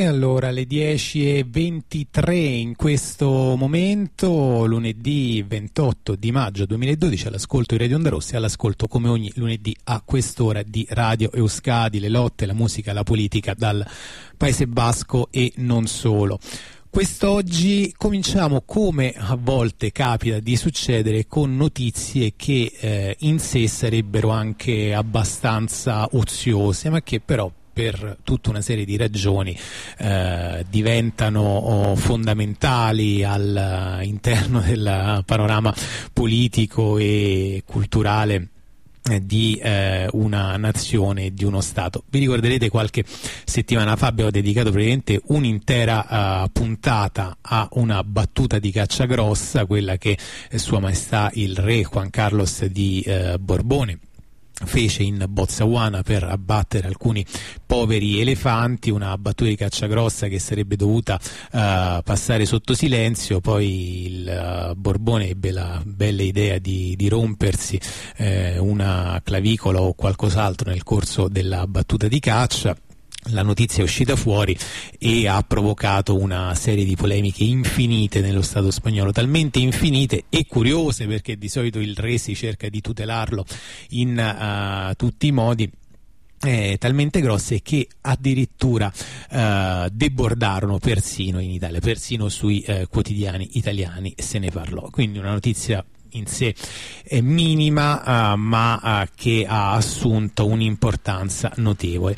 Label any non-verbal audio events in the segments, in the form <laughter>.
E allora alle 10.23 in questo momento, lunedì 28 di maggio 2012, all'ascolto di Radio Onda Rossa e all'ascolto come ogni lunedì a quest'ora di Radio Euskadi, le lotte, la musica, la politica dal Paese Basco e non solo. Quest'oggi cominciamo come a volte capita di succedere con notizie che eh, in sé sarebbero anche abbastanza oziose ma che però per tutta una serie di ragioni eh, diventano oh, fondamentali all'interno <laughs> del panorama politico e culturale eh, di eh, una nazione di uno Stato. Vi ricorderete qualche settimana fa abbiamo dedicato praticamente un'intera eh, puntata a una battuta di caccia grossa, quella che eh, Sua Maestà il Re Juan Carlos di eh, Borbone fece in Botswana per abbattere alcuni poveri elefanti, una battuta di caccia grossa che sarebbe dovuta uh, passare sotto silenzio, poi il uh, Borbone ebbe la bella idea di, di rompersi eh, una clavicola o qualcos'altro nel corso della battuta di caccia la notizia è uscita fuori e ha provocato una serie di polemiche infinite nello Stato spagnolo, talmente infinite e curiose perché di solito il re si cerca di tutelarlo in uh, tutti i modi. Eh, talmente grosse che addirittura eh, debordarono persino in Italia, persino sui eh, quotidiani italiani se ne parlò. Quindi una notizia in sé è minima uh, ma uh, che ha assunto un'importanza notevole.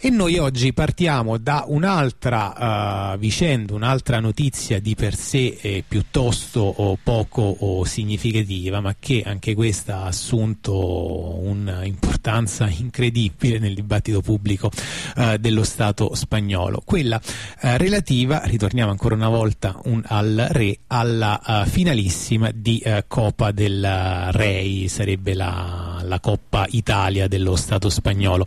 E noi oggi partiamo da un'altra uh, vicenda, un'altra notizia di per sé eh, piuttosto o poco o significativa, ma che anche questa ha assunto un'importanza <laughs> incredibile nel dibattito pubblico uh, dello Stato spagnolo, quella uh, relativa, ritorniamo ancora una volta un, al re, alla finalissima di Coppa del Rei, sarebbe la, la, Coppa Italia dello Stato spagnolo,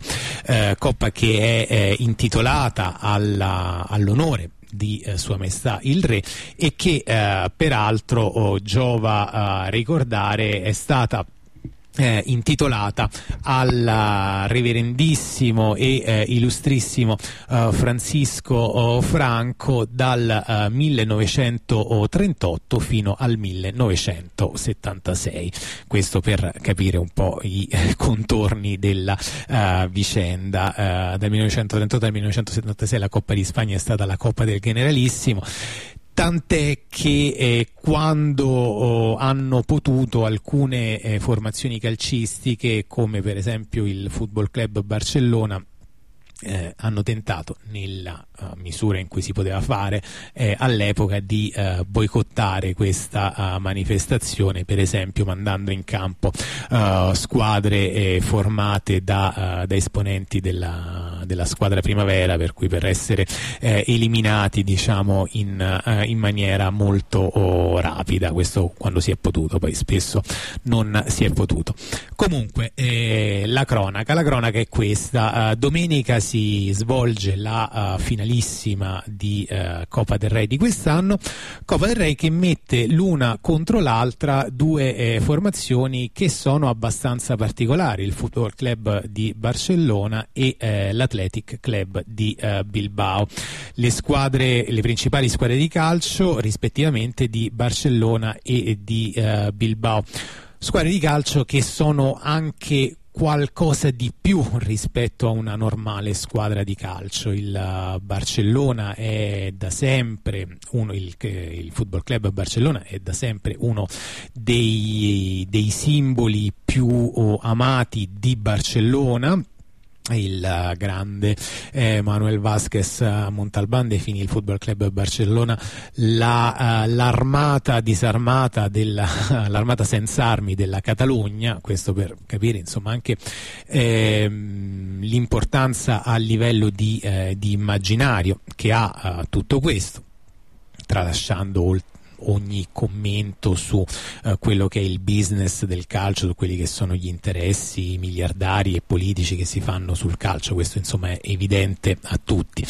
Coppa che è eh, intitolata all'onore di eh, Sua Maestà il Re e che eh, peraltro oh, giova ricordare è stata eh, intitolata al reverendissimo e eh, illustrissimo eh, Francisco oh, Franco dal 1938 fino al 1976 questo per capire un po' i <laughs> contorni della vicenda dal 1938 al 1976 la Coppa di Spagna è stata la Coppa del Generalissimo tant'è che eh, quando oh, hanno potuto alcune eh, formazioni calcistiche come per esempio il Football Club Barcellona eh, hanno tentato nella uh, in cui si poteva fare eh, all'epoca di uh, boicottare questa uh, manifestazione per esempio mandando in campo squadre eh, formate da, da esponenti della, della, squadra primavera per cui per essere eh, eliminati diciamo in, in maniera molto oh, rapida. Questo quando si è potuto poi spesso non si è potuto. Comunque la cronaca la cronaca è questa. Domenica si svolge la uh, finalissima di eh, Coppa del Re di quest'anno, Coppa del Re che mette l'una contro l'altra due eh, formazioni che sono abbastanza particolari, il Football Club di Barcellona e eh, l'Athletic Club di eh, Bilbao, le, squadre, le principali squadre di calcio rispettivamente di Barcellona e di eh, Bilbao. Squadre di calcio che sono anche qualcosa di più rispetto a una normale squadra di calcio. Il uh, Barcellona è da sempre uno, il, il, Football Club Barcellona è da sempre uno dei, dei simboli più oh, amati di Barcellona il grande eh, Manuel Vázquez uh, Montalbán definì il Football Club Barcellona la, uh, l'armata disarmata <laughs> l'armata senza armi della Catalogna questo per capire insomma anche eh, l'importanza a livello di, eh, di immaginario che ha uh, tutto questo tralasciando oltre ogni commento su uh, quello che è il business del calcio, su quelli che sono gli interessi miliardari e politici che si fanno sul calcio, questo insomma è evidente a tutti.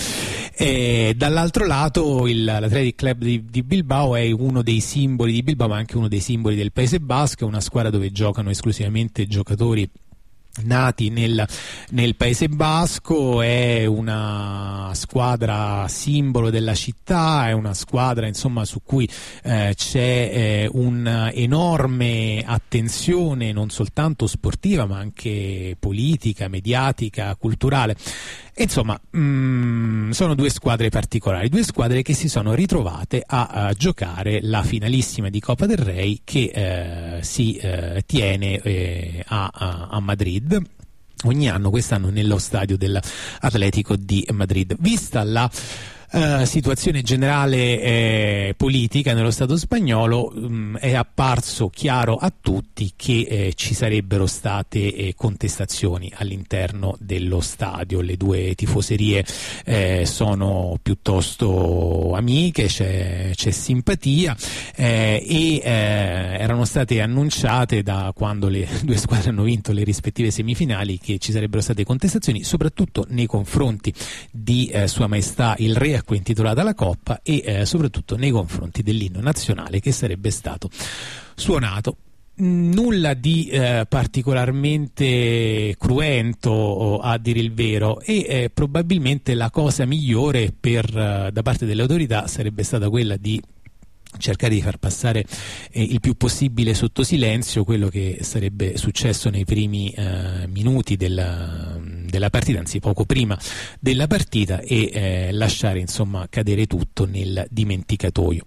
E, dall'altro lato il, l'Athletic Club di, di, Bilbao è uno dei simboli di Bilbao ma anche uno dei simboli del Paese Basco, è una squadra dove giocano esclusivamente giocatori nati nel, nel, Paese Basco, è una squadra simbolo della città, è una squadra insomma, su cui eh, c'è eh, un'enorme attenzione non soltanto sportiva ma anche politica, mediatica, culturale. Insomma, mm, sono due squadre particolari, due squadre che si sono ritrovate a, a giocare la finalissima di Coppa del Rey che eh, si eh, tiene eh, a, a Madrid ogni anno, quest'anno nello stadio dell'Atletico di Madrid. Vista la eh, situazione generale eh, politica nello Stato spagnolo mh, mm, è apparso chiaro a tutti che eh, ci sarebbero state eh, contestazioni all'interno dello stadio. Le due tifoserie eh, sono piuttosto amiche, c'è, c'è simpatia e erano state annunciate da quando le <laughs> due squadre hanno vinto le rispettive semifinali che ci sarebbero state contestazioni soprattutto nei confronti di Sua Maestà il Re a intitolata la Coppa e eh, soprattutto nei confronti dell'inno nazionale che sarebbe stato suonato. Nulla di eh, particolarmente cruento a dire il vero e eh, probabilmente la cosa migliore per, eh, da parte delle autorità sarebbe stata quella di cercare di far passare eh, il più possibile sotto silenzio quello che sarebbe successo nei primi eh, minuti della, della, partita, anzi poco prima della partita e eh, lasciare insomma cadere tutto nel dimenticatoio.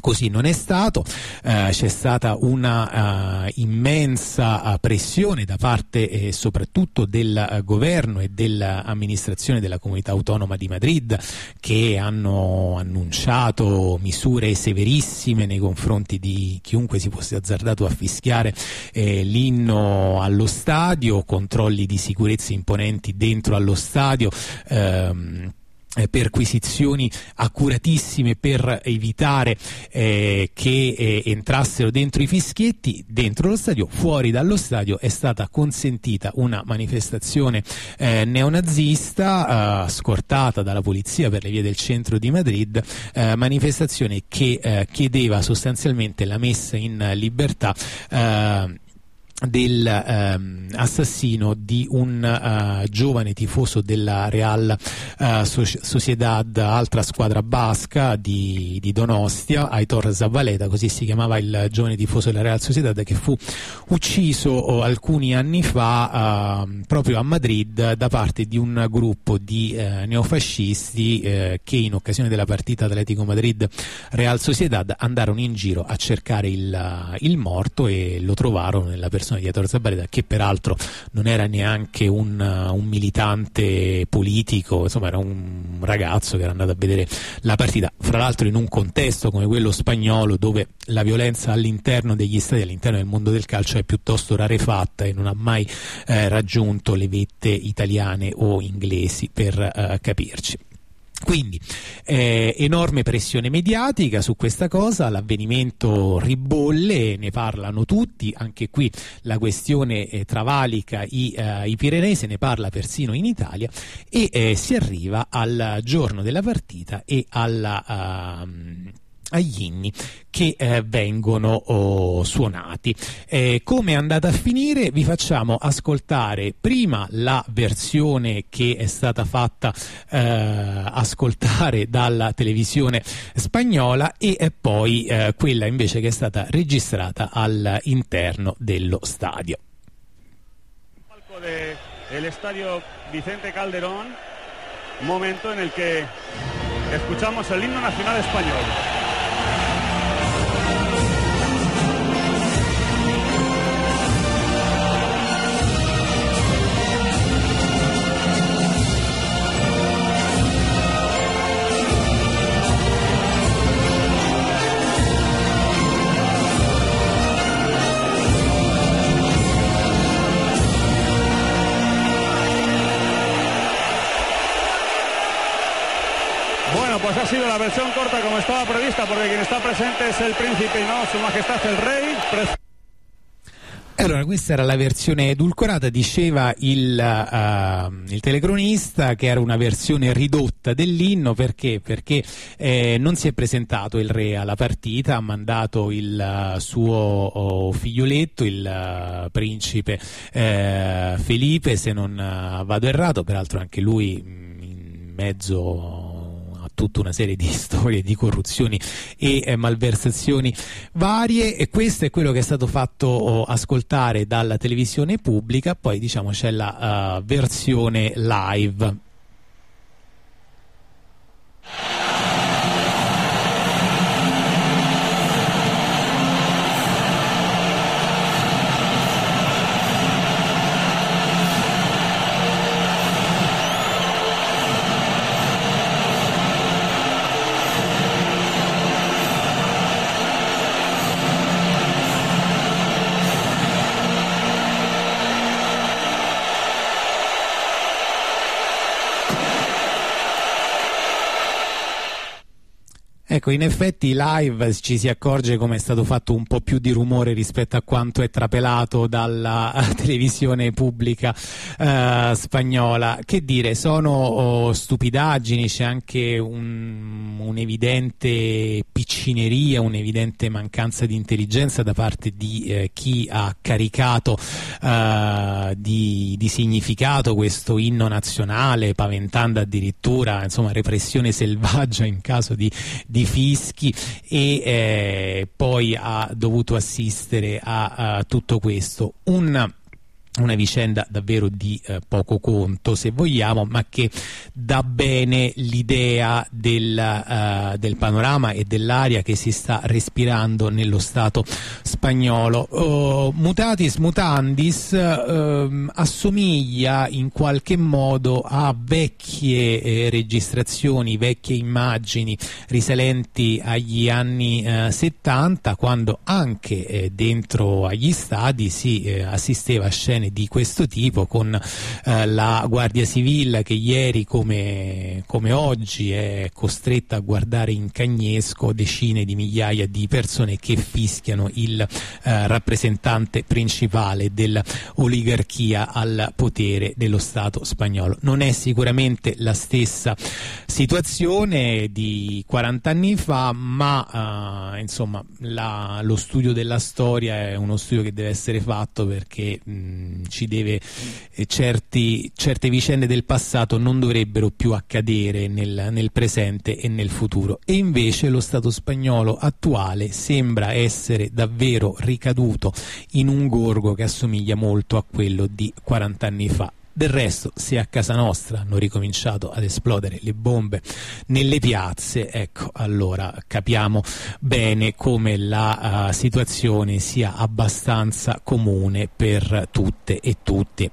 Così non è stato, eh, c'è stata una uh, immensa uh, pressione da parte eh, soprattutto del uh, governo e dell'amministrazione della comunità autonoma di Madrid che hanno annunciato misure severissime nei confronti di chiunque si fosse azzardato a fischiare eh, l'inno allo stadio, controlli di sicurezza imponenti dentro allo stadio. Ehm, eh, perquisizioni accuratissime per evitare eh, che eh, entrassero dentro i fischietti dentro lo stadio fuori dallo stadio è stata consentita una manifestazione eh, neonazista eh, scortata dalla polizia per le vie del centro di Madrid eh, manifestazione che chiedeva sostanzialmente la messa in libertà dell'assassino ehm, di un uh, giovane tifoso della Real uh, Sociedad, altra squadra basca di, di, Donostia, Aitor Zavaleta, così si chiamava il giovane tifoso della Real Sociedad, che fu ucciso oh, alcuni anni fa uh, proprio a Madrid da parte di un gruppo di eh, neofascisti che in occasione della partita Atletico Madrid-Real Sociedad andarono in giro a cercare il, il morto e lo trovarono nella persona persona di Ettore Zabareta che peraltro non era neanche un, un, militante politico, insomma era un ragazzo che era andato a vedere la partita, fra l'altro in un contesto come quello spagnolo dove la violenza all'interno degli stati, all'interno del mondo del calcio è piuttosto rarefatta e non ha mai eh, raggiunto le vette italiane o inglesi per eh, capirci. Quindi eh, enorme pressione mediatica su questa cosa, l'avvenimento ribolle, ne parlano tutti, anche qui la questione eh, travalica i, eh, i, Pirenei, se ne parla persino in Italia e eh, si arriva al giorno della partita e alla... Uh, agli inni che eh, vengono oh, suonati. Eh, come è andata a finire? Vi facciamo ascoltare prima la versione che è stata fatta eh, ascoltare dalla televisione spagnola e poi eh, quella invece che è stata registrata all'interno dello stadio. El estadio Vicente Calderón, momento en el que escuchamos el himno nacional español. Ha sido la versión corta como estaba prevista, porque quien está presente es el príncipe y no su majestad el rey. Allora, questa era la versione edulcorata, diceva il, uh, il, telecronista che era una versione ridotta dell'inno perché, perché eh, non si è presentato il re alla partita, ha mandato il uh, suo oh, figlioletto, il uh, principe Felipe, se non vado errato, peraltro anche lui mm, in mezzo tutta una serie di <laughs> storie di corruzioni e eh, malversazioni varie e questo è quello che è stato fatto oh, ascoltare dalla televisione pubblica, poi diciamo c'è la uh, versione live. Ecco, in effetti live ci si accorge come è stato fatto un po' più di rumore rispetto a quanto è trapelato dalla <laughs> televisione pubblica eh, spagnola. Che dire, sono oh, stupidaggini, c'è anche un, un'evidente piccineria, un'evidente mancanza di intelligenza da parte di eh, chi ha caricato eh, di, di significato questo inno nazionale, paventando addirittura insomma, repressione selvaggia in caso di, di fischi e eh, poi ha dovuto assistere a, a tutto questo. Un una vicenda davvero di eh, poco conto se vogliamo ma che dà bene l'idea del, uh, del, panorama e dell'aria che si sta respirando nello Stato spagnolo. Uh, mutatis mutandis uh, assomiglia in qualche modo a vecchie eh, registrazioni vecchie immagini risalenti agli anni 70 eh, quando anche eh, dentro agli stadi si assisteva a scene situazione di questo tipo con eh, la Guardia Civile che ieri come, come, oggi è costretta a guardare in cagnesco decine di migliaia di persone che fischiano il eh, rappresentante principale dell'oligarchia al potere dello Stato spagnolo. Non è sicuramente la stessa situazione di 40 anni fa, ma eh, insomma la, lo studio della storia è uno studio che deve essere fatto perché mh, ci deve, eh, certi, certe vicende del passato non dovrebbero più accadere nel, nel presente e nel futuro. E invece lo Stato spagnolo attuale sembra essere davvero ricaduto in un gorgo che assomiglia molto a quello di 40 anni fa. Del resto, se a casa nostra hanno ricominciato ad esplodere le bombe nelle piazze, ecco, allora capiamo bene come la uh, situazione sia abbastanza comune per tutte e tutti.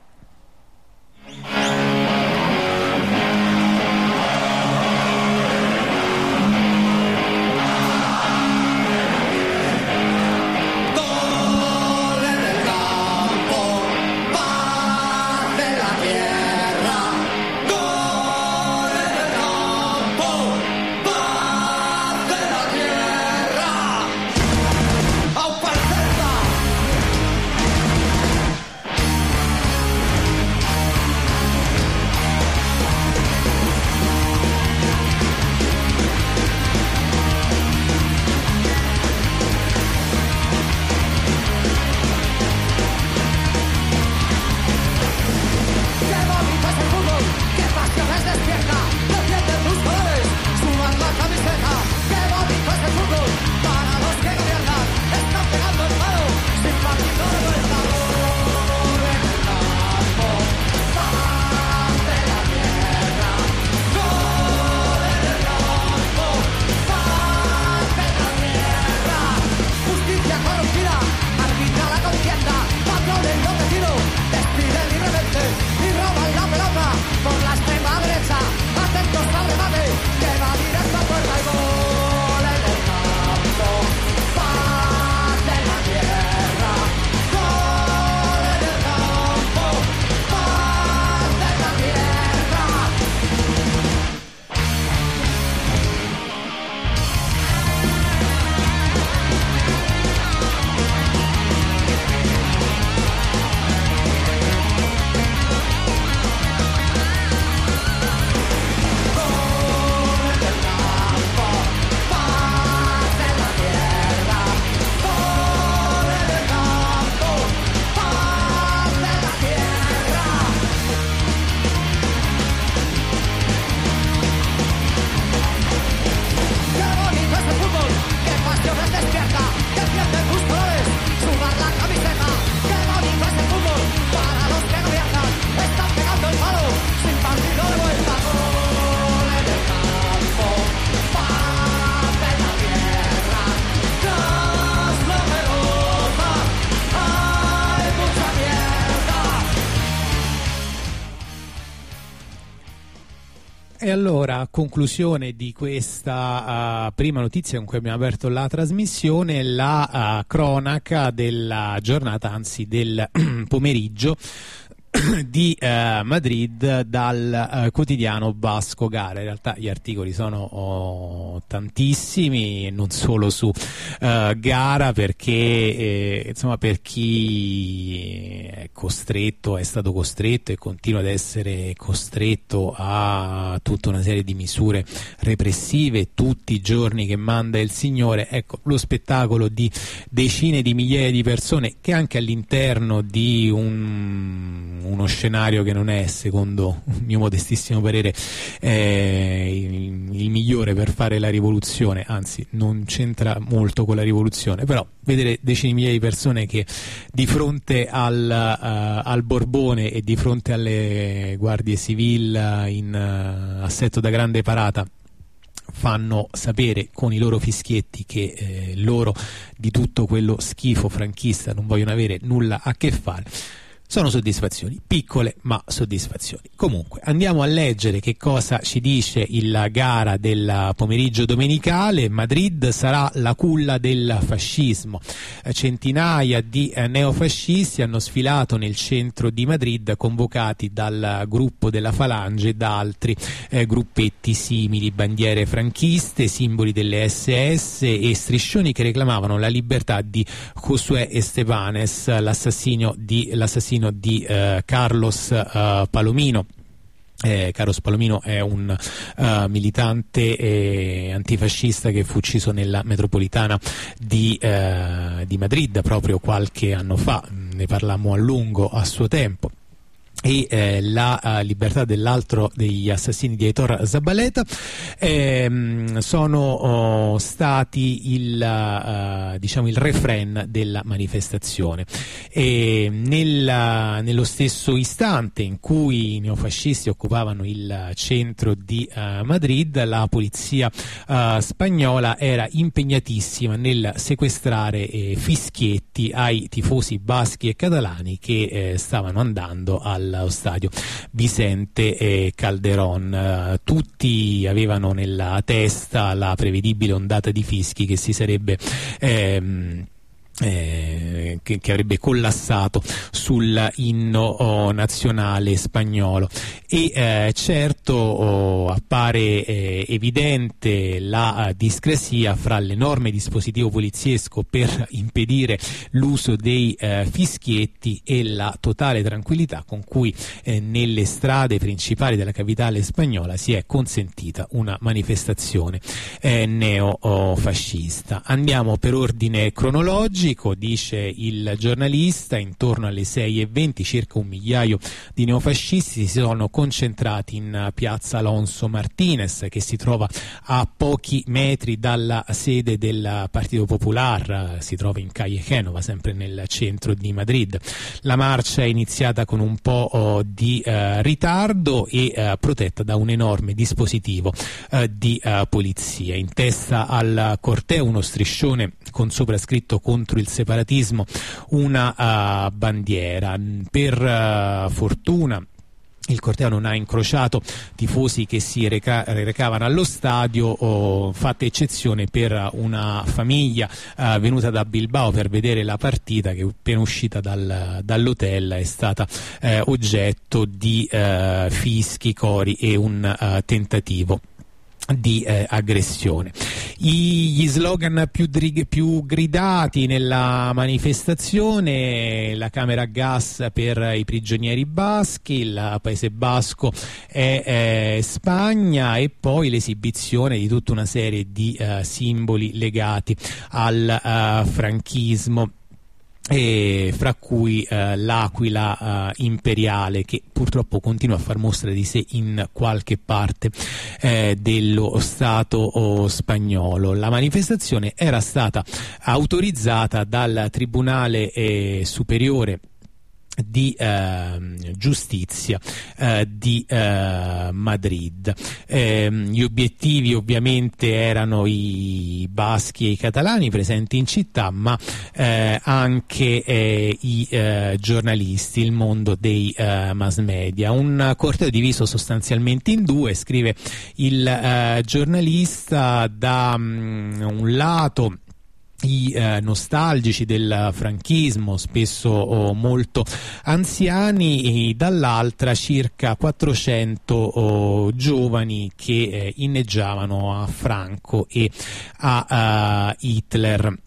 Allora, a conclusione di questa uh, prima notizia con cui abbiamo aperto la trasmissione, la uh, cronaca della giornata, anzi del <clears throat> pomeriggio <coughs> di eh, Madrid dal eh, quotidiano Basco Gara. In realtà gli articoli sono oh, tantissimi, non solo su eh, gara, perché eh, insomma per chi è costretto, è stato costretto e continua ad essere costretto a tutta una serie di misure repressive tutti i giorni che manda il Signore, ecco lo spettacolo di decine di migliaia di persone che anche all'interno di un uno scenario che non è, secondo il mio modestissimo parere, eh, il, migliore per fare la rivoluzione, anzi non c'entra molto con la rivoluzione, però vedere decine di migliaia di persone che di fronte al, uh, al Borbone e di fronte alle guardie civili in uh, assetto da grande parata fanno sapere con i loro fischietti che eh, loro di tutto quello schifo franchista non vogliono avere nulla a che fare sono soddisfazioni, piccole ma soddisfazioni. Comunque andiamo a leggere che cosa ci dice la gara del pomeriggio domenicale. Madrid sarà la culla del fascismo. Centinaia di eh, neofascisti hanno sfilato nel centro di Madrid convocati dal gruppo della Falange e da altri eh, gruppetti simili, bandiere franchiste, simboli delle SS e striscioni che reclamavano la libertà di Josué Estebanes, l'assassino di, l'assassino assassino di eh, Carlos eh, Palomino. Eh, Carlos Palomino è un uh, militante eh, antifascista che fu ucciso nella metropolitana di, uh, di Madrid proprio qualche anno fa, ne parlammo a lungo a suo tempo e eh, la uh, libertà dell'altro degli assassini di Heitor Zabaleta. Ehm, sono oh, stati il, uh, diciamo il refrain della manifestazione. E nella, nello stesso istante in cui i neofascisti occupavano il centro di uh, Madrid la polizia spagnola era impegnatissima nel sequestrare eh, fischietti ai tifosi baschi e catalani che eh, stavano andando al allo stadio Vicente e Calderon. Eh, tutti avevano nella testa la prevedibile ondata di fischi che si sarebbe ehm, eh, che, che, avrebbe collassato sull'inno oh, nazionale spagnolo e eh, certo oh, appare eh, evidente la uh, discrasia fra l'enorme dispositivo poliziesco per impedire l'uso dei uh, fischietti e la totale tranquillità con cui eh, nelle strade principali della capitale spagnola si è consentita una manifestazione eh, neofascista. Andiamo per ordine cronologico Messico, dice il giornalista, intorno alle 6.20 circa un migliaio di neofascisti si sono concentrati in piazza Alonso Martinez che si trova a pochi metri dalla sede del Partito Popular, si trova in Calle Genova, sempre nel centro di Madrid. La marcia è iniziata con un po' oh, di eh, ritardo e eh, protetta da un enorme dispositivo eh, di eh, polizia. In testa al corteo uno striscione con sopra scritto contro il separatismo una uh, bandiera. Per uh, fortuna il corteo non ha incrociato tifosi che si reca recavano allo stadio, oh, fatta eccezione per una famiglia uh, venuta da Bilbao per vedere la partita che appena uscita dal, dall'hotel è stata eh, oggetto di uh, fischi, cori e un uh, tentativo di eh, aggressione. Gli slogan più, più, gridati nella manifestazione, la camera a gas per i prigionieri baschi, il Paese Basco è, è Spagna e poi l'esibizione di tutta una serie di uh, simboli legati al uh, franchismo e fra cui eh, l'aquila eh, imperiale che purtroppo continua a far mostra di sé in qualche parte eh, dello Stato oh, spagnolo. La manifestazione era stata autorizzata dal Tribunale eh, Superiore di eh, giustizia eh, di eh, Madrid. Ehm, gli obiettivi ovviamente erano i baschi e i catalani presenti in città, ma eh, anche eh, i eh, giornalisti, il mondo dei mass media. Un corteo diviso sostanzialmente in due, scrive il giornalista da um, un lato i eh, nostalgici del franchismo, spesso oh, molto anziani, e dall'altra circa 400 oh, giovani che eh, inneggiavano a Franco e a uh, Hitler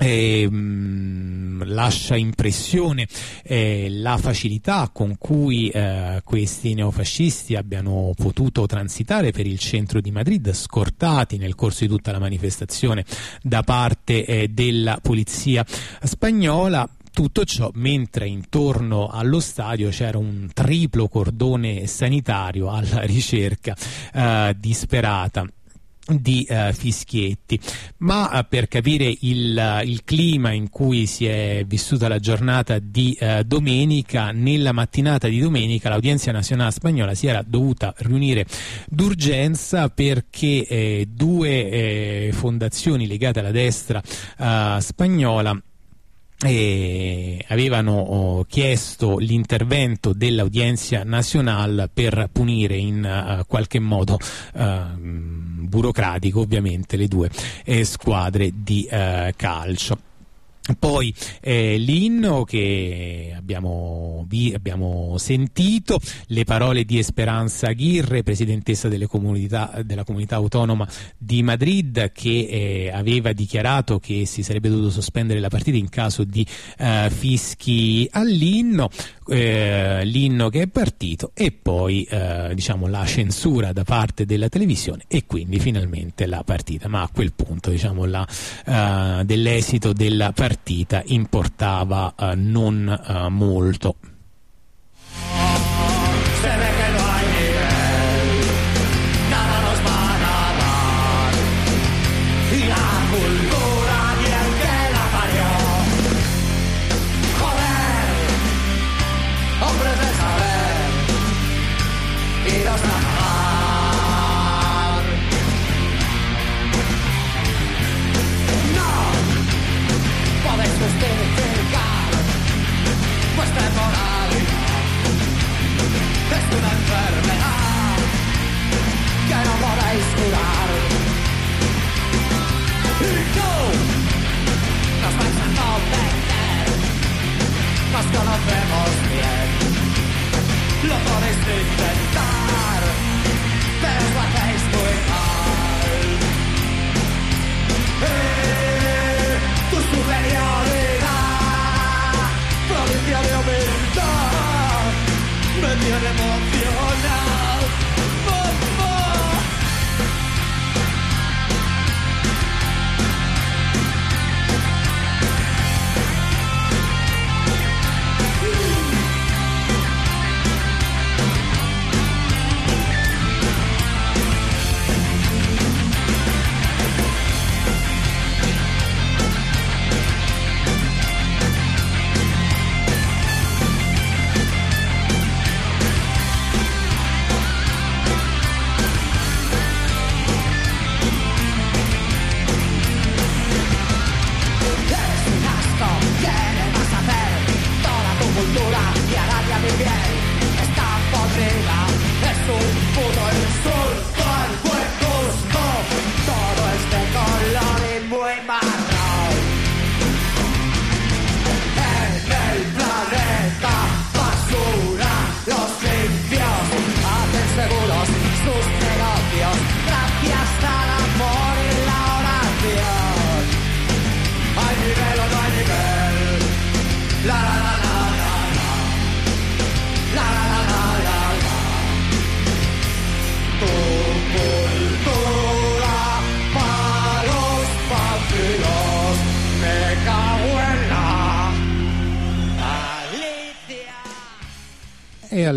eh, lascia impressione eh, la facilità con cui eh, questi neofascisti abbiano potuto transitare per il centro di Madrid, scortati nel corso di tutta la manifestazione da parte eh, della polizia spagnola. Tutto ciò mentre intorno allo stadio c'era un triplo cordone sanitario alla ricerca eh, disperata di uh, fischietti. Ma uh, per capire il, uh, il, clima in cui si è vissuta la giornata di domenica nella mattinata di domenica l'audienza nazionale spagnola si era dovuta riunire d'urgenza perché eh, due eh, fondazioni legate alla destra spagnola avevano oh, chiesto l'intervento dell'Audienza nazionale per punire in qualche modo uh, burocratico ovviamente le due eh, squadre di uh, calcio. Poi eh, l'inno che abbiamo, vi, abbiamo, sentito, le parole di Esperanza Aguirre, presidentessa della comunità autonoma di Madrid, che eh, aveva dichiarato che si sarebbe dovuto sospendere la partita in caso di eh, fischi all'inno eh, l'inno che è partito e poi eh, diciamo, la censura da parte della televisione e quindi finalmente la partita. Ma a quel punto diciamo, eh, dell'esito della partita importava eh, non eh, molto.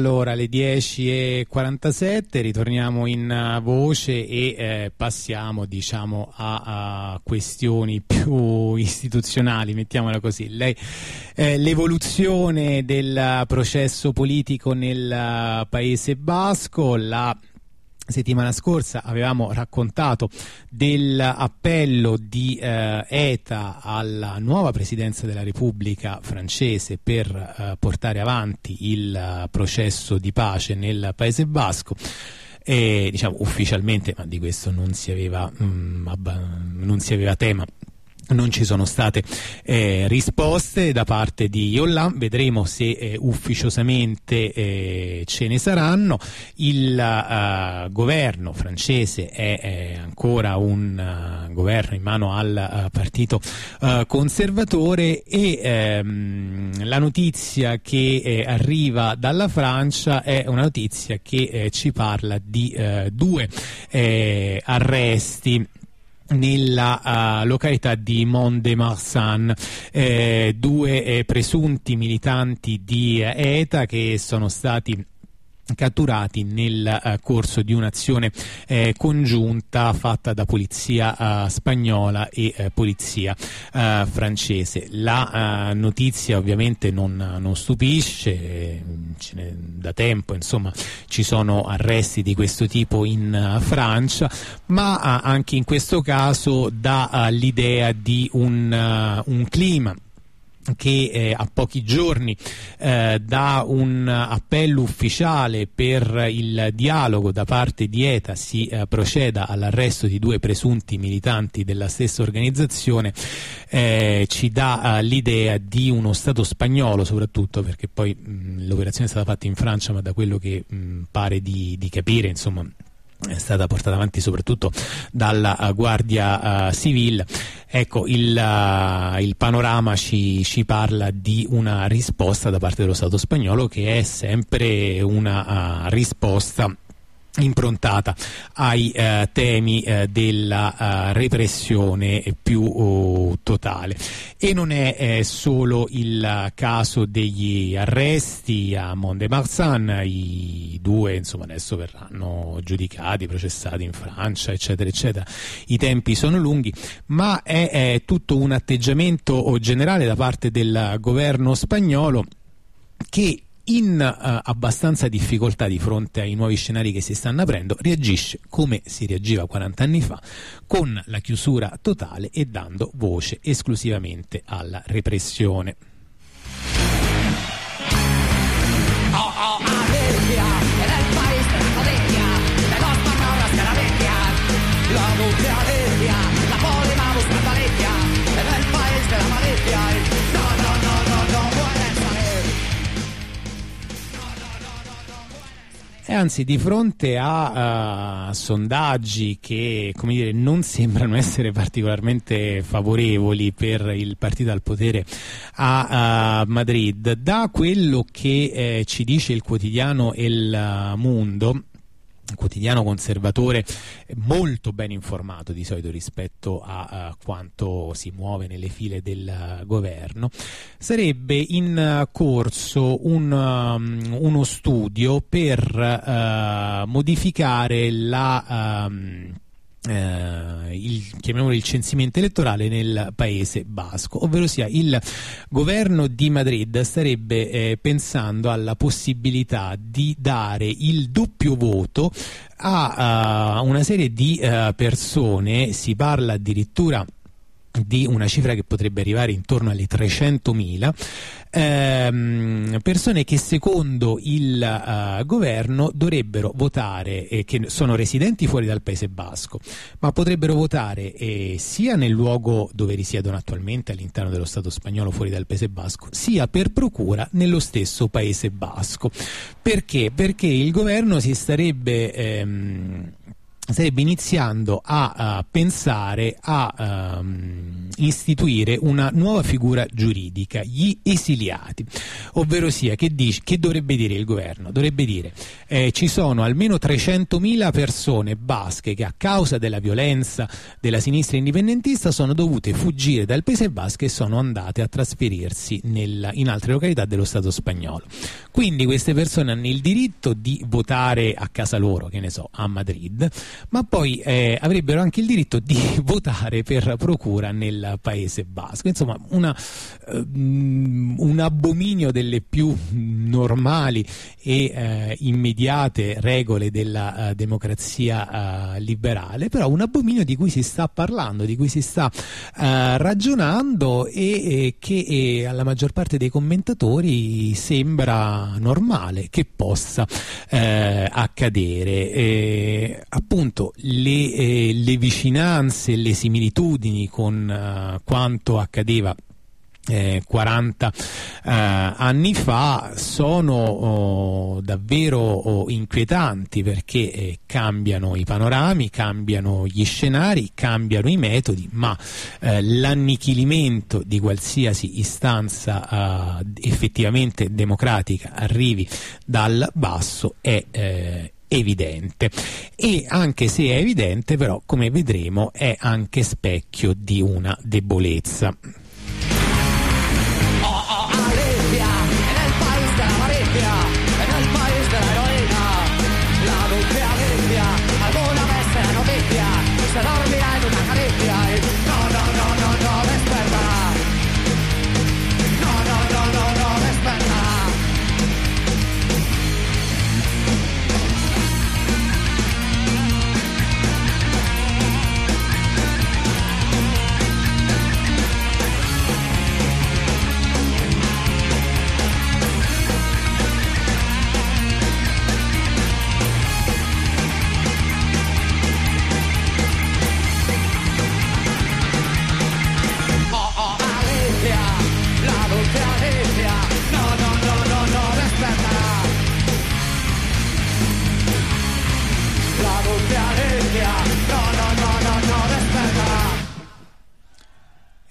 Allora alle 10.47 ritorniamo in uh, voce e eh, passiamo diciamo, a, a, questioni più <laughs> istituzionali, mettiamola così. Eh, l'evoluzione del processo politico nel uh, Paese Basco, la settimana scorsa avevamo raccontato dell'appello di eh, ETA alla nuova presidenza della Repubblica francese per eh, portare avanti il uh, processo di pace nel Paese Basco. E, diciamo ufficialmente, ma di questo non si aveva, mm, non si aveva tema non ci sono state eh, risposte da parte di Hollande, vedremo se eh, ufficiosamente eh, ce ne saranno. Il uh, governo francese è, è ancora un uh, governo in mano al partito conservatore e ehm, la notizia che eh, arriva dalla Francia è una notizia che eh, ci parla di due eh, arresti nella uh, località di Mont de Marsan, eh, due eh, presunti militanti di ETA che sono stati catturati nel uh, corso di un'azione eh, congiunta fatta da polizia uh, spagnola e uh, polizia francese. La notizia ovviamente non, non stupisce, da tempo insomma, ci sono arresti di questo tipo in Francia, ma anche in questo caso dà l'idea di un, un clima che eh, a pochi giorni eh, da un appello ufficiale per il dialogo da parte di ETA si eh, proceda all'arresto di due presunti militanti della stessa organizzazione eh, ci dà eh, l'idea di uno Stato spagnolo soprattutto perché poi l'operazione è stata fatta in Francia ma da quello che mh, pare di, di capire insomma è stata portata avanti soprattutto dalla uh, Guardia uh, Civile. Ecco, il, uh, il panorama ci, ci, parla di una risposta da parte dello Stato spagnolo che è sempre una risposta improntata ai eh, temi eh, della eh, repressione più oh, totale. E non è eh, solo il caso degli arresti a Mont-de-Marsan i due insomma adesso verranno giudicati, processati in Francia eccetera eccetera. I tempi sono lunghi ma è, è tutto un atteggiamento generale da parte del governo spagnolo che in uh, abbastanza difficoltà di fronte ai nuovi scenari che si stanno aprendo, reagisce come si reagiva 40 anni fa, con la chiusura totale e dando voce esclusivamente alla repressione. E anzi, di fronte a uh, sondaggi che come dire, non sembrano <laughs> essere particolarmente favorevoli per il partito al potere a uh, Madrid, da quello che eh, ci dice il quotidiano El Mundo, quotidiano conservatore molto ben informato di solito rispetto a, a quanto si muove nelle file del governo, sarebbe in corso un, um, uno studio per uh, modificare la um, eh, il, chiamiamolo il censimento elettorale nel paese basco, ovvero sia il governo di Madrid starebbe eh, pensando alla possibilità di dare il doppio voto a uh, una serie di uh, persone, si parla addirittura di una cifra che potrebbe arrivare intorno alle 300.000 ehm, persone che secondo il uh, governo dovrebbero votare eh, che sono residenti fuori dal Paese Basco ma potrebbero votare eh, sia nel luogo dove risiedono attualmente all'interno dello Stato spagnolo fuori dal Paese Basco sia per procura nello stesso Paese Basco perché? perché il governo si starebbe ehm, starebbe iniziando a, a pensare a um, istituire una nuova figura giuridica, gli esiliati, ovvero sia che, dice, che dovrebbe dire il governo? Dovrebbe dire eh, ci sono almeno 300.000 persone basche che a causa della violenza della sinistra indipendentista sono dovute fuggire dal Paese Basco e sono andate a trasferirsi nel, in altre località dello Stato spagnolo. Quindi queste persone hanno il diritto di votare a casa loro, che ne so, a Madrid, ma poi eh, avrebbero anche il diritto di <laughs> votare per procura nel Paese Basco. Insomma, una, uh, un abominio delle più normali e uh, immediate regole della uh, democrazia liberale, però un abominio di cui si sta parlando, di cui si sta ragionando e, che alla maggior parte dei commentatori sembra normale che possa accadere. E, appunto le, eh, le vicinanze, le similitudini con uh, quanto accadeva eh, 40 eh, anni fa sono oh, davvero oh, inquietanti perché eh, cambiano i panorami, cambiano gli scenari, cambiano i metodi, ma eh, l'annichilimento di qualsiasi istanza eh, effettivamente democratica arrivi dal basso è eh, evidente e anche se è evidente però come vedremo è anche specchio di una debolezza.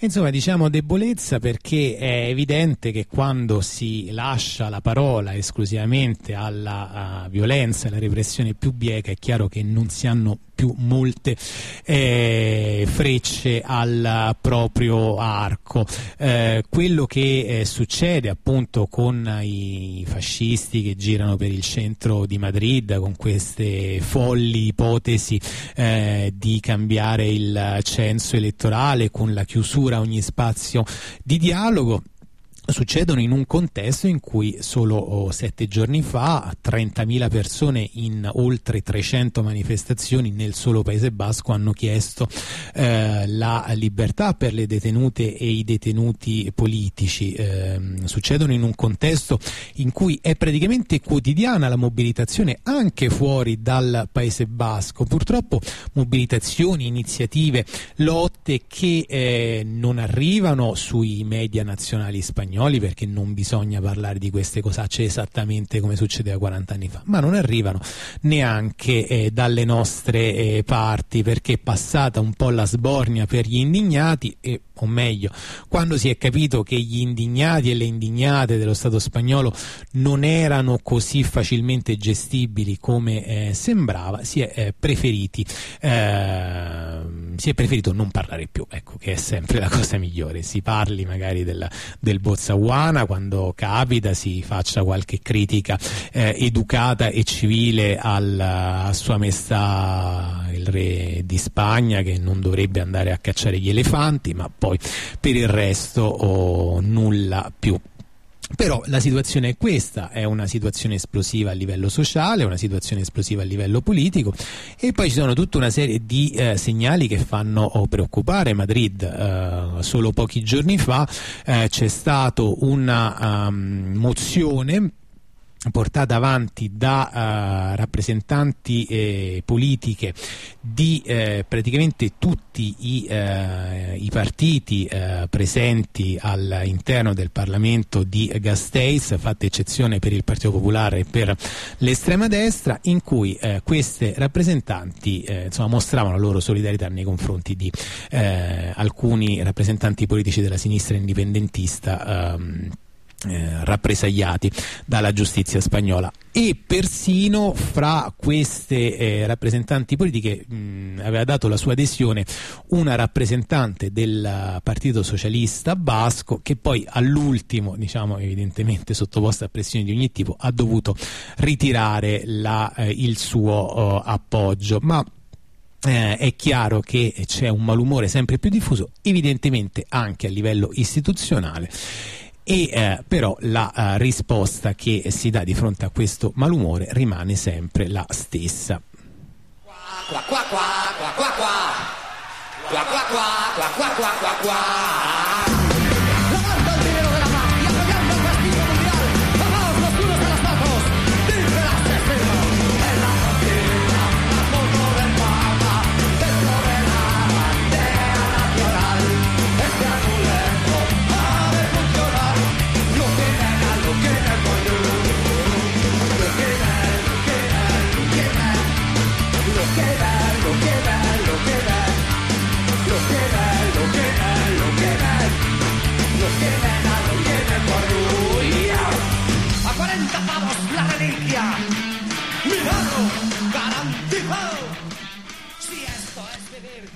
Insomma, diciamo debolezza perché è evidente che quando si lascia la parola esclusivamente alla violenza e alla repressione più bieca è chiaro che non si hanno più molte eh, frecce al proprio arco. Eh, quello che eh, succede appunto con i fascisti che girano per il centro di Madrid con queste folli ipotesi eh, di cambiare il censo elettorale con la chiusura a ogni spazio di dialogo succedono in un contesto in cui solo oh, sette giorni fa 30.000 persone in oltre 300 manifestazioni nel solo Paese Basco hanno chiesto eh, la libertà per le detenute e i detenuti politici. Eh, succedono in un contesto in cui è praticamente quotidiana la mobilitazione anche fuori dal Paese Basco. Purtroppo mobilitazioni, iniziative, lotte che eh, non arrivano sui media nazionali spagnoli spagnoli perché non bisogna parlare di queste cosacce esattamente come succedeva 40 anni fa, ma non arrivano neanche eh, dalle nostre eh, parti perché è passata un po' la sbornia per gli indignati e o meglio, quando si è capito che gli indignati e le indignate dello Stato spagnolo non erano così facilmente gestibili come eh, sembrava, si è, eh, preferiti, eh, si è preferito non parlare più, ecco che è sempre la cosa migliore, si parli magari del, del Botswana quando capita, si faccia qualche critica eh, educata e civile al, a Sua Maestà il Re di Spagna che non dovrebbe andare a cacciare gli elefanti, ma poi per il resto oh, nulla più. Però la situazione è questa, è una situazione esplosiva a livello sociale, una situazione esplosiva a livello politico e poi ci sono tutta una serie di eh, segnali che fanno oh, preoccupare Madrid. Eh, solo pochi giorni fa eh, c'è stata una um, mozione portata avanti da uh, rappresentanti eh, politiche di eh, praticamente tutti i, eh, i partiti eh, presenti all'interno del Parlamento di Gasteiz, fatta eccezione per il Partito Popolare e per l'estrema destra, in cui eh, queste rappresentanti insomma, mostravano la loro solidarietà nei confronti di alcuni rappresentanti politici della sinistra indipendentista. Um, eh, rappresaliati dalla giustizia spagnola e persino fra queste eh, rappresentanti politiche mh, aveva dato la sua adesione una rappresentante del Partito Socialista Basco che poi all'ultimo, diciamo evidentemente sottoposta a pressioni di ogni tipo, ha dovuto ritirare la, eh, il suo oh, appoggio. Ma eh, è chiaro che c'è un malumore sempre più diffuso, evidentemente anche a livello istituzionale e eh, però la uh, risposta che si dà di fronte a questo malumore rimane sempre la stessa. Qua, qua, qua,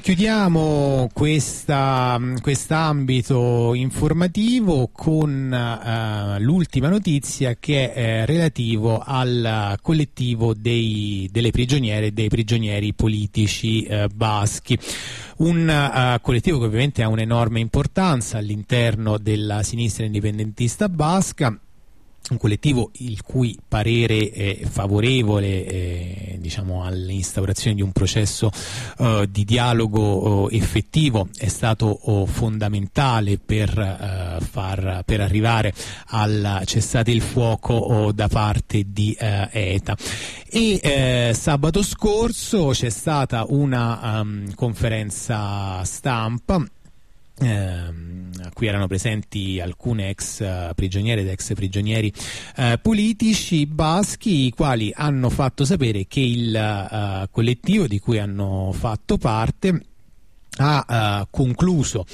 Chiudiamo questa, quest'ambito informativo con uh, l'ultima notizia che è eh, relativo al collettivo dei, delle prigioniere e dei prigionieri politici uh, baschi. Un uh, collettivo che ovviamente ha un'enorme importanza all'interno della sinistra indipendentista basca un collettivo il cui parere è favorevole eh, diciamo, all'instaurazione di un processo uh, di dialogo uh, effettivo è stato uh, fondamentale per, far, per, arrivare al cessate il fuoco da parte di ETA. E eh, sabato scorso c'è stata una um, conferenza stampa a cui erano presenti alcune ex uh, prigioniere ed ex prigionieri uh, politici baschi i quali hanno fatto sapere che il uh, collettivo di cui hanno fatto parte ha concluso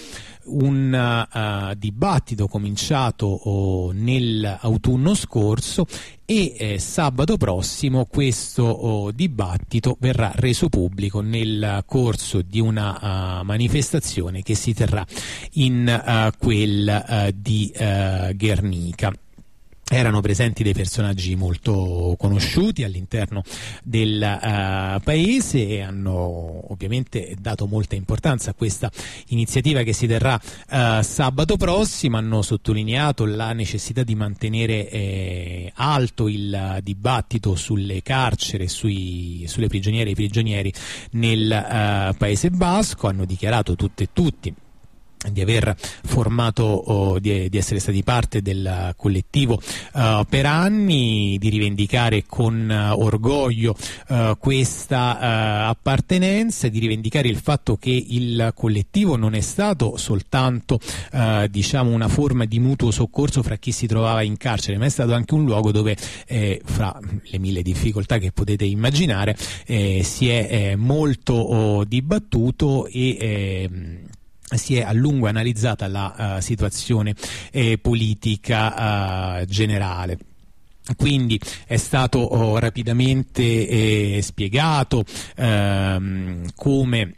un uh, dibattito cominciato oh, nell'autunno scorso e eh, sabato prossimo questo oh, dibattito verrà reso pubblico nel corso di una uh, manifestazione che si terrà in uh, quel di Guernica erano presenti dei personaggi molto conosciuti all'interno del uh, paese e hanno ovviamente dato molta importanza a questa iniziativa che si terrà uh, sabato prossimo, hanno sottolineato la necessità di mantenere eh, alto il dibattito sulle carcere, sui, sulle prigioniere e i prigionieri nel uh, paese basco, hanno dichiarato tutte e tutti di aver formato o di, di, essere stati parte del collettivo uh, per anni, di rivendicare con uh, orgoglio uh, questa appartenenza, di rivendicare il fatto che il collettivo non è stato soltanto diciamo una forma di mutuo soccorso fra chi si trovava in carcere, ma è stato anche un luogo dove eh, fra le mille difficoltà che potete immaginare eh, si è eh, molto oh, dibattuto e ehm, si è a lungo analizzata la uh, situazione eh, politica uh, generale. Quindi è stato oh, rapidamente eh, spiegato ehm, come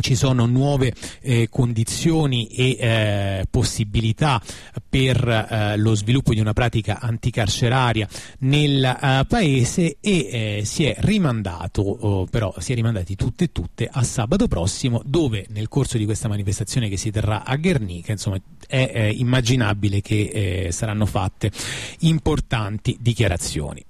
ci sono nuove eh, condizioni e eh, possibilità per eh, lo sviluppo di una pratica anticarceraria nel eh, paese e eh, si è rimandato oh, però si è rimandati tutte e tutte a sabato prossimo dove nel corso di questa manifestazione che si terrà a Guernica insomma è eh, immaginabile che saranno fatte importanti dichiarazioni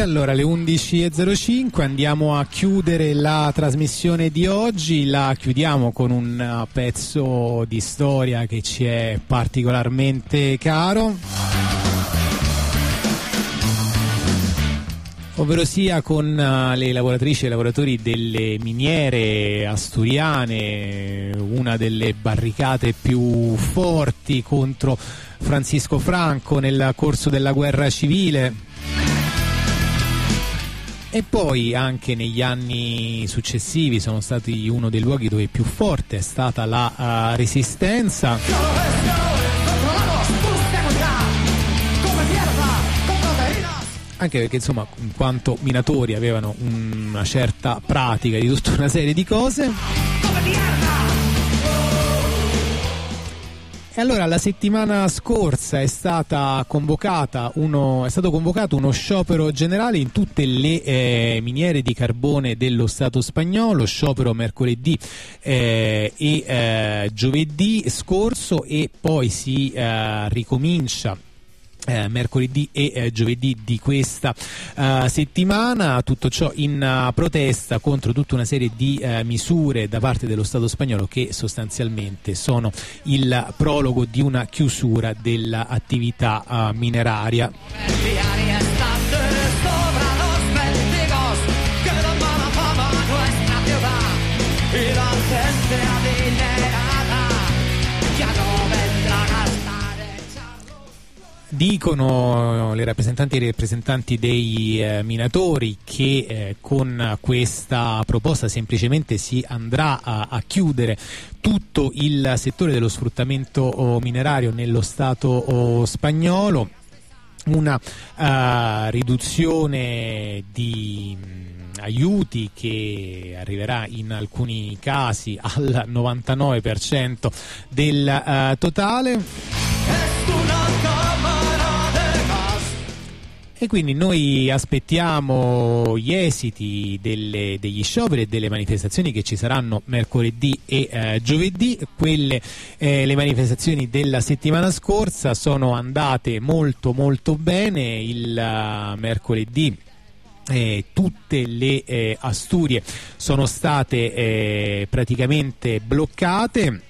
allora alle 11.05 andiamo a chiudere la trasmissione di oggi, la chiudiamo con un uh, pezzo di storia che ci è particolarmente caro. ovvero sia con uh, le lavoratrici e i lavoratori delle miniere asturiane, una delle barricate più forti contro Francisco Franco nel corso della guerra civile e poi anche negli anni successivi sono stati uno dei luoghi dove più forte è stata la uh, resistenza. Anche perché insomma in quanto minatori avevano una certa pratica di tutta una serie di cose. E allora la settimana scorsa è, uno, è stato convocato uno sciopero generale in tutte le eh, miniere di carbone dello Stato spagnolo, sciopero mercoledì eh, e eh, giovedì scorso e poi si eh, ricomincia eh, mercoledì e eh, giovedì di questa uh, settimana, tutto ciò in uh, protesta contro tutta una serie di uh, misure da parte dello Stato spagnolo che sostanzialmente sono il prologo di una chiusura dell'attività mineraria. Dicono le rappresentanti e i rappresentanti dei eh, minatori che eh, con questa proposta semplicemente si andrà a, a, chiudere tutto il settore dello sfruttamento oh, minerario nello Stato oh, spagnolo una uh, riduzione di mh, aiuti che arriverà in alcuni casi al 99% del uh, totale. E quindi noi aspettiamo gli esiti delle, degli scioperi e delle manifestazioni che ci saranno mercoledì e eh, giovedì. Quelle, eh, le manifestazioni della settimana scorsa sono andate molto molto bene. Il uh, mercoledì eh, tutte le eh, Asturie sono state eh, praticamente bloccate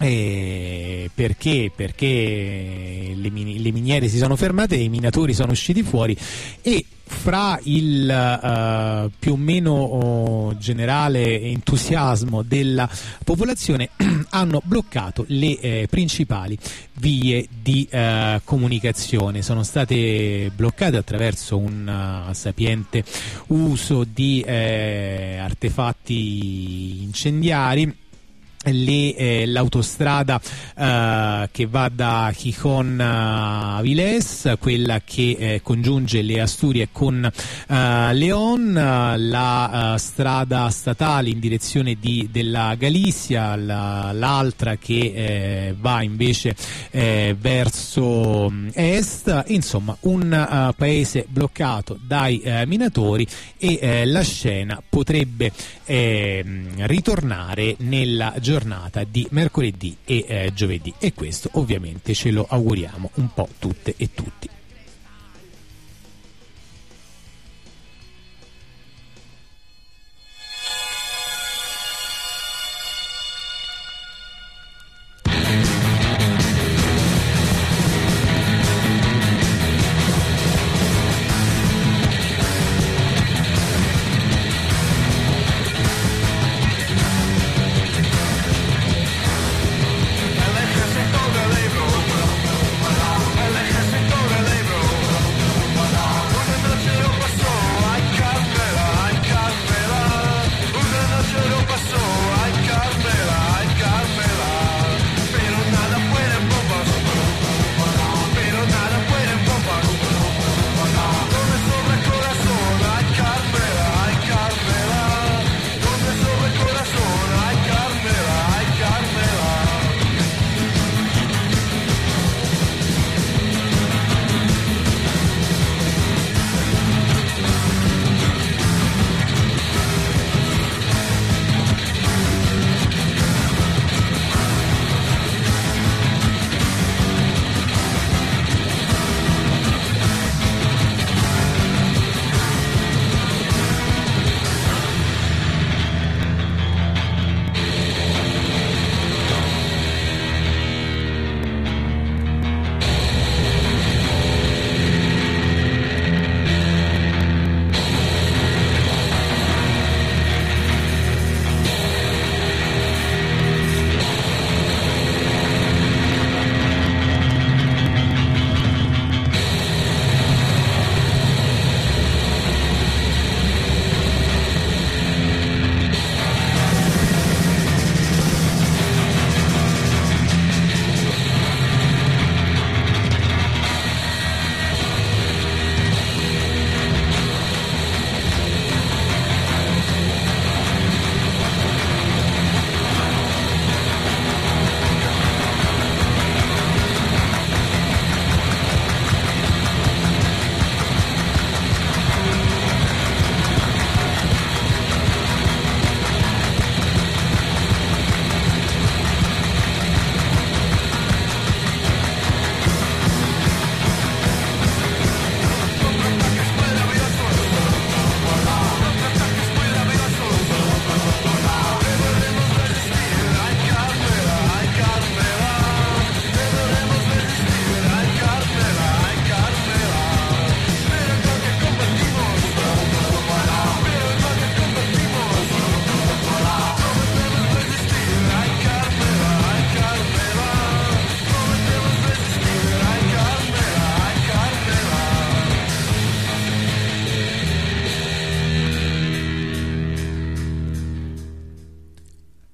eh, perché? Perché le, min- le, miniere si sono fermate, i minatori sono usciti fuori e fra il uh, più o meno oh, generale entusiasmo della popolazione <clears throat> hanno bloccato le eh, principali vie di uh, comunicazione. Sono state bloccate attraverso un uh, sapiente uso di artefatti incendiari le, eh, l'autostrada eh, che va da Gijón a Viles, quella che eh, congiunge le Asturie con eh, León, la eh, strada statale in direzione di, della Galizia, la, l'altra che eh, va invece verso mm, est, insomma un paese bloccato dai minatori e la scena potrebbe ehm, ritornare nella giornata giornata di mercoledì e eh, giovedì e questo ovviamente ce lo auguriamo un po' tutte e tutti.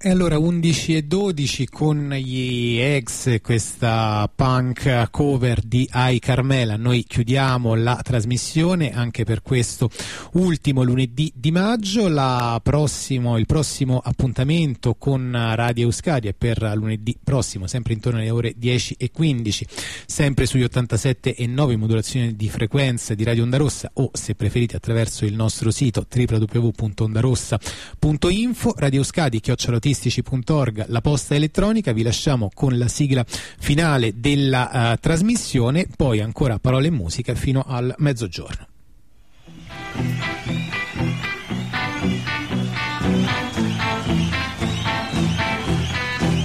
E allora 11 e 12 con gli ex, questa punk cover di Ai Carmela. Noi chiudiamo la trasmissione anche per questo ultimo lunedì di maggio. Prossimo, il prossimo appuntamento con Radio Euskadi è per lunedì prossimo, sempre intorno alle ore 10 e 15, sempre sugli 87 e 9 modulazioni di frequenza di Radio Onda Rossa o se preferite attraverso il nostro sito www.ondarossa.info. Radio Euskadi, chiocciolati giornalistici.org, la posta elettronica. Vi lasciamo con la sigla finale della uh, trasmissione, poi ancora parole e musica fino al mezzogiorno.